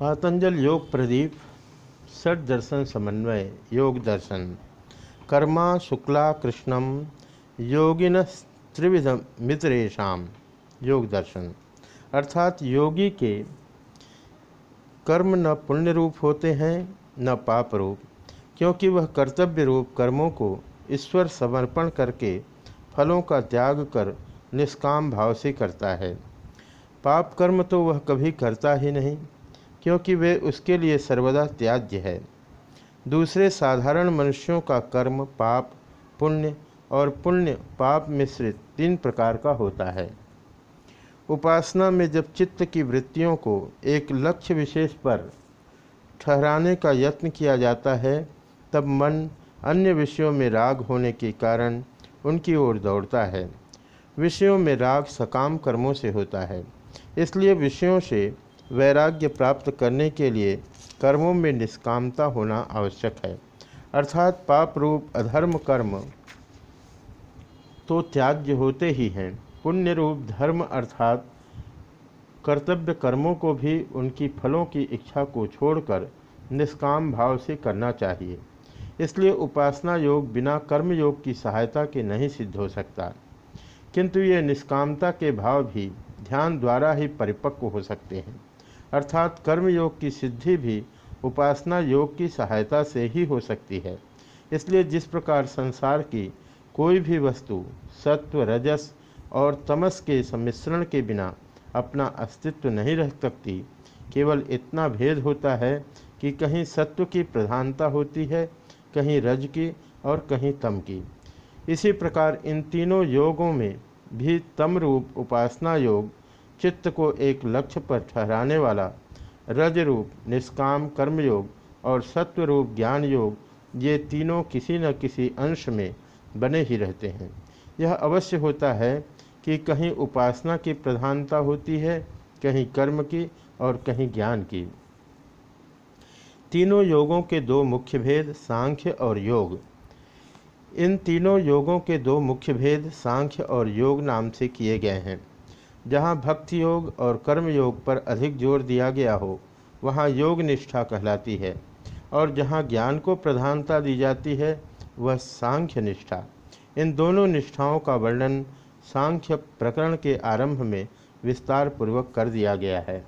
पातंजल योग प्रदीप, षट दर्शन समन्वय, योग दर्शन। कर्मा शुक्ला कृष्णम, योगिन त्रिविध मित्रेशम योग दर्शन। अर्थात योगी के कर्म न पुण्य रूप होते हैं, न पाप रूप क्योंकि वह कर्तव्य रूप कर्मों को ईश्वर समर्पण करके फलों का त्याग कर निष्काम भाव से करता है। पाप कर्म तो वह कभी करता ही नहीं क्योंकि वे उसके लिए सर्वदा त्याज्य है। दूसरे साधारण मनुष्यों का कर्म, पाप, पुण्य और पुण्य पाप मिश्रित तीन प्रकार का होता है। उपासना में जब चित्त की वृत्तियों को एक लक्ष्य विशेष पर ठहराने का यत्न किया जाता है, तब मन अन्य विषयों में राग होने के कारण उनकी ओर दौड़ता है। विषयों में राग सकाम कर्मों से होता है, इसलिए विषयों से वैराग्य प्राप्त करने के लिए कर्मों में निष्कामता होना आवश्यक है। अर्थात पाप रूप, अधर्म कर्म तो त्याज्य होते ही हैं। पुण्य रूप, धर्म अर्थात कर्तव्य कर्मों को भी उनकी फलों की इच्छा को छोड़कर निष्काम भाव से करना चाहिए। इसलिए उपासना योग बिना कर्म योग की सहायता के नहीं सिद्ध हो सकता। किंतु ये निष्कामता के भाव भी ध्यान द्वारा ही परिपक्व हो सकते हैं। अर्थात कर्म योग की सिद्धि भी उपासना योग की सहायता से ही हो सकती है। इसलिए जिस प्रकार संसार की कोई भी वस्तु, सत्व, रजस और तमस के सम्मिश्रण के बिना अपना अस्तित्व नहीं रह सकती, केवल इतना भेद होता है कि कहीं सत्व की प्रधानता होती है, कहीं रज की और कहीं तम की। इसी प्रकार इन तीनों योगों में भी तम रूप उपासना योग चित्त को एक लक्ष्य पर ठहराने वाला रज रूप निष्काम कर्मयोग और सत्व रूप ज्ञान योग ये तीनों किसी न किसी अंश में बने ही रहते हैं। यह अवश्य होता है कि कहीं उपासना की प्रधानता होती है, कहीं कर्म की और कहीं ज्ञान की। तीनों योगों के दो मुख्य भेद, सांख्य और योग। इन तीनों योगों के दो मुख्य भेद, सांख्य और योग नाम से किए गए हैं। जहाँ भक्ति योग और कर्म योग पर अधिक ज़ोर दिया गया हो, वहाँ योग निष्ठा कहलाती है। और जहाँ ज्ञान को प्रधानता दी जाती है, वह सांख्य निष्ठा। इन दोनों निष्ठाओं का वर्णन सांख्य प्रकरण के आरंभ में विस्तार पूर्वक कर दिया गया है।